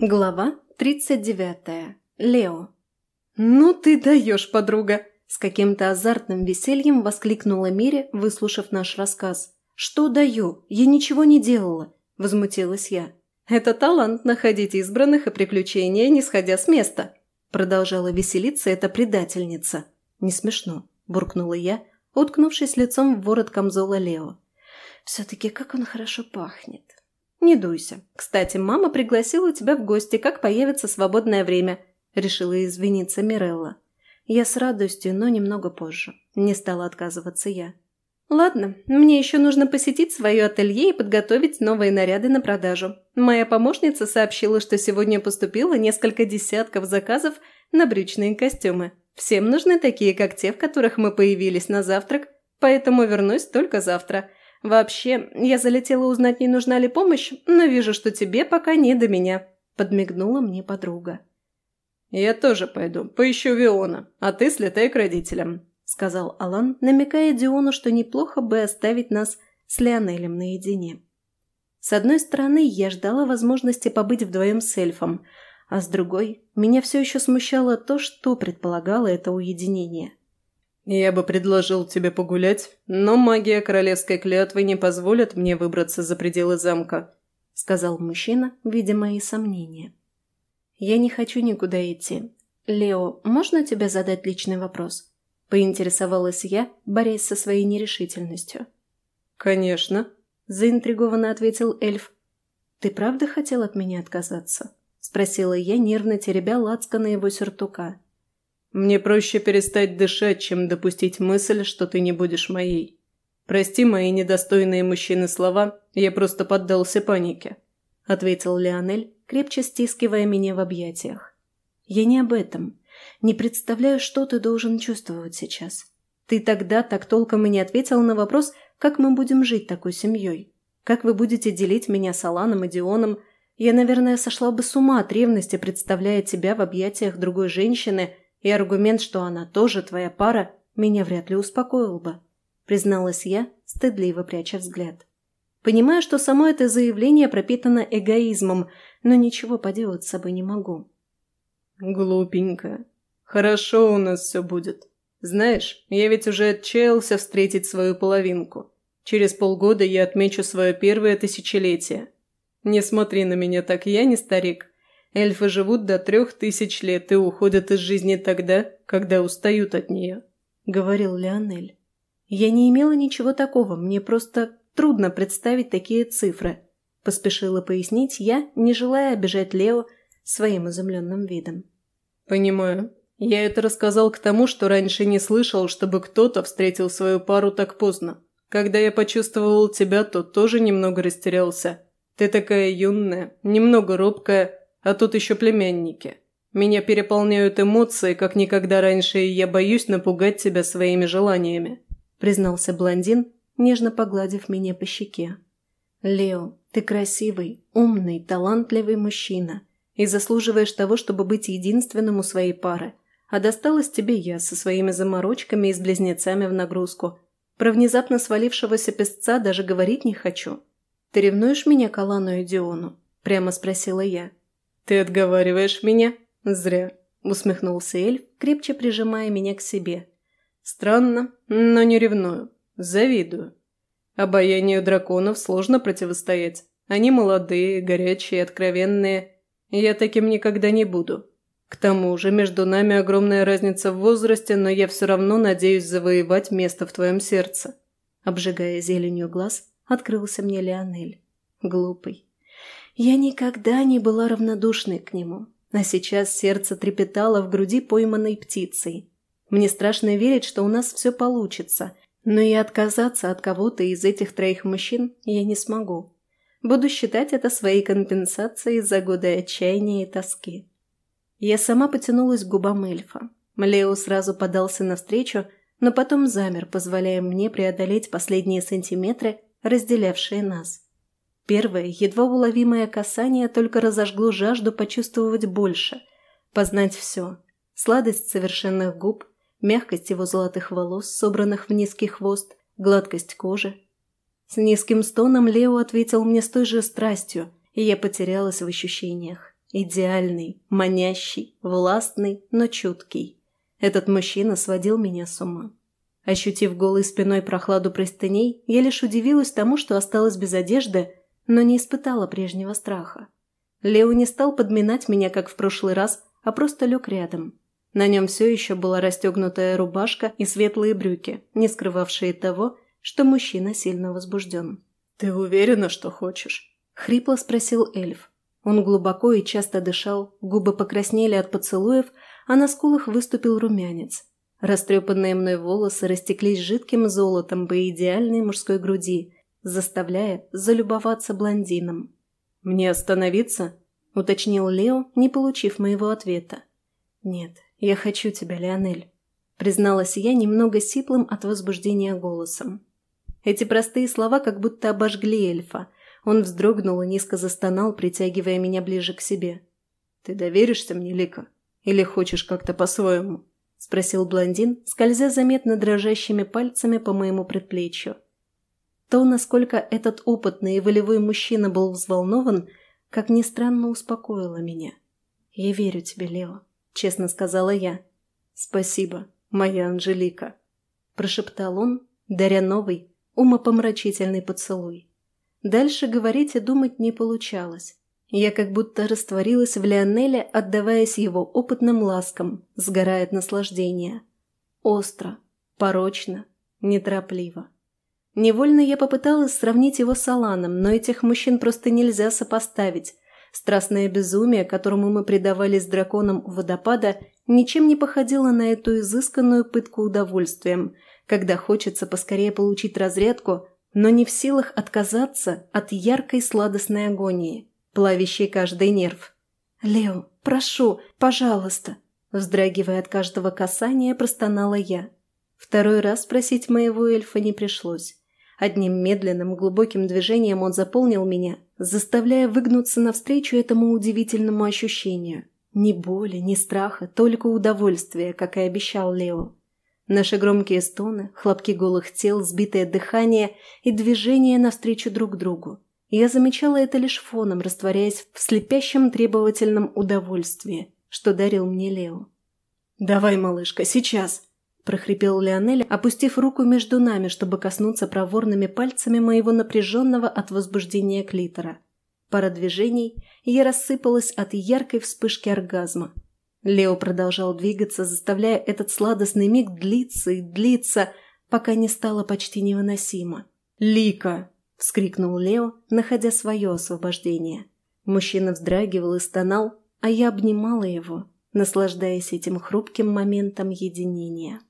Глава 39. Лео. «Ну ты даешь, подруга!» С каким-то азартным весельем воскликнула Мире, выслушав наш рассказ. «Что даю? Я ничего не делала!» – возмутилась я. «Это талант находить избранных и приключения, не сходя с места!» Продолжала веселиться эта предательница. «Не смешно», – буркнула я, уткнувшись лицом в ворот камзола Лео. «Все-таки как он хорошо пахнет!» «Не дуйся. Кстати, мама пригласила тебя в гости, как появится свободное время», – решила извиниться Мирелла. Я с радостью, но немного позже. Не стала отказываться я. «Ладно, мне еще нужно посетить свое ателье и подготовить новые наряды на продажу. Моя помощница сообщила, что сегодня поступило несколько десятков заказов на брючные костюмы. Всем нужны такие, как те, в которых мы появились на завтрак, поэтому вернусь только завтра. Вообще, я залетела узнать, не нужна ли помощь, но вижу, что тебе пока не до меня», – подмигнула мне подруга. «Я тоже пойду, поищу Виона, а ты слетай к родителям», – сказал Алан, намекая Диону, что неплохо бы оставить нас с Леонелем наедине. С одной стороны, я ждала возможности побыть вдвоем с эльфом, а с другой, меня все еще смущало то, что предполагало это уединение – «Я бы предложил тебе погулять, но магия королевской клятвы не позволит мне выбраться за пределы замка», – сказал мужчина, видя мои сомнения. «Я не хочу никуда идти. Лео, можно тебе задать личный вопрос?» – поинтересовалась я, борясь со своей нерешительностью. «Конечно», – заинтригованно ответил эльф. «Ты правда хотел от меня отказаться?» – спросила я, нервно теребя лацко на его сюртука. Мне проще перестать дышать, чем допустить мысль, что ты не будешь моей. Прости мои недостойные мужчины слова, я просто поддался панике», – ответил Леонель, крепче стискивая меня в объятиях. «Я не об этом. Не представляю, что ты должен чувствовать сейчас. Ты тогда так толком и не ответил на вопрос, как мы будем жить такой семьей. Как вы будете делить меня с Аланом и Дионом. Я, наверное, сошла бы с ума от ревности, представляя тебя в объятиях другой женщины – и аргумент, что она тоже твоя пара, меня вряд ли успокоил бы», – призналась я, стыдливо пряча взгляд. Понимаю, что само это заявление пропитано эгоизмом, но ничего поделать с собой не могу. «Глупенькая. Хорошо у нас все будет. Знаешь, я ведь уже отчаялся встретить свою половинку. Через полгода я отмечу свое первое тысячелетие. Не смотри на меня так, я не старик. Эльфы живут до трех тысяч лет и уходят из жизни тогда, когда устают от нее», — говорил Леонель. «Я не имела ничего такого, мне просто трудно представить такие цифры», — поспешила пояснить я, не желая обижать Лео своим изумленным видом. «Понимаю. Я это рассказал к тому, что раньше не слышал, чтобы кто-то встретил свою пару так поздно. Когда я почувствовал тебя, то тоже немного растерялся. Ты такая юная, немного робкая, а тут еще племянники. Меня переполняют эмоции, как никогда раньше, и я боюсь напугать тебя своими желаниями», – признался блондин, нежно погладив меня по щеке. «Лео, ты красивый, умный, талантливый мужчина и заслуживаешь того, чтобы быть единственным у своей пары. А досталось тебе я со своими заморочками и с близнецами в нагрузку. Про внезапно свалившегося песца даже говорить не хочу. Ты ревнуешь меня к Алану и Диону?» – прямо спросила я. «Ты отговариваешь меня? Зря», – усмехнулся эльф, крепче прижимая меня к себе. «Странно, но не ревную. Завидую. Обаянию драконов сложно противостоять. Они молодые, горячие, откровенные. Я таким никогда не буду. К тому же между нами огромная разница в возрасте, но я все равно надеюсь завоевать место в твоем сердце». Обжигая зеленью глаз, открылся мне Леонель. Глупый, я никогда не была равнодушной к нему, а сейчас сердце трепетало в груди пойманной птицей. Мне страшно верить, что у нас все получится, но и отказаться от кого-то из этих троих мужчин я не смогу. Буду считать это своей компенсацией за годы отчаяния и тоски. Я сама потянулась к губам эльфа. Лео сразу подался навстречу, но потом замер, позволяя мне преодолеть последние сантиметры, разделявшие нас. Первое, едва уловимое касание только разожгло жажду почувствовать больше, познать все. Сладость совершенных губ, мягкость его золотых волос, собранных в низкий хвост, гладкость кожи. С низким стоном Лео ответил мне с той же страстью, и я потерялась в ощущениях. Идеальный, манящий, властный, но чуткий. Этот мужчина сводил меня с ума. Ощутив голой спиной прохладу простыней, я лишь удивилась тому, что осталась без одежды, но не испытала прежнего страха. Лео не стал подминать меня, как в прошлый раз, а просто лег рядом. На нем все еще была расстегнутая рубашка и светлые брюки, не скрывавшие того, что мужчина сильно возбужден. «Ты уверена, что хочешь?» – хрипло спросил эльф. Он глубоко и часто дышал, губы покраснели от поцелуев, а на скулах выступил румянец. Растрепанные мной волосы растеклись жидким золотом по идеальной мужской груди, заставляя залюбоваться блондином. «Мне остановиться?» – уточнил Лео, не получив моего ответа. «Нет, я хочу тебя, Леонель», – призналась я немного сиплым от возбуждения голосом. Эти простые слова как будто обожгли эльфа. Он вздрогнул и низко застонал, притягивая меня ближе к себе. «Ты доверишься мне, Лика? Или хочешь как-то по-своему?» – спросил блондин, скользя заметно дрожащими пальцами по моему предплечью. То, насколько этот опытный и волевой мужчина был взволнован, как ни странно успокоило меня. «Я верю тебе, Лео», – честно сказала я. «Спасибо, моя Анжелика», – прошептал он, даря новый, умопомрачительный поцелуй. Дальше говорить и думать не получалось. Я как будто растворилась в Леонеле, отдаваясь его опытным ласкам, сгорая от наслаждения. Остро, порочно, неторопливо. Невольно я попыталась сравнить его с Аланом, но этих мужчин просто нельзя сопоставить. Страстное безумие, которому мы предавались драконам у водопада, ничем не походило на эту изысканную пытку удовольствием, когда хочется поскорее получить разрядку, но не в силах отказаться от яркой сладостной агонии, плавящей каждый нерв. «Лео, прошу, пожалуйста!» Вздрагивая от каждого касания, простонала я. Второй раз просить моего эльфа не пришлось. Одним медленным, глубоким движением он заполнил меня, заставляя выгнуться навстречу этому удивительному ощущению. Ни боли, ни страха, только удовольствие, как и обещал Лео. Наши громкие стоны, хлопки голых тел, сбитое дыхание и движение навстречу друг другу. Я замечала это лишь фоном, растворяясь в слепящем требовательном удовольствии, что дарил мне Лео. «Давай, малышка, сейчас!» – прохрипел Леонель, опустив руку между нами, чтобы коснуться проворными пальцами моего напряженного от возбуждения клитора. Пара движений, и я рассыпалась от яркой вспышки оргазма. Лео продолжал двигаться, заставляя этот сладостный миг длиться и длиться, пока не стало почти невыносимо. «Лика!» – вскрикнул Лео, находя свое освобождение. Мужчина вздрагивал и стонал, а я обнимала его, наслаждаясь этим хрупким моментом единения.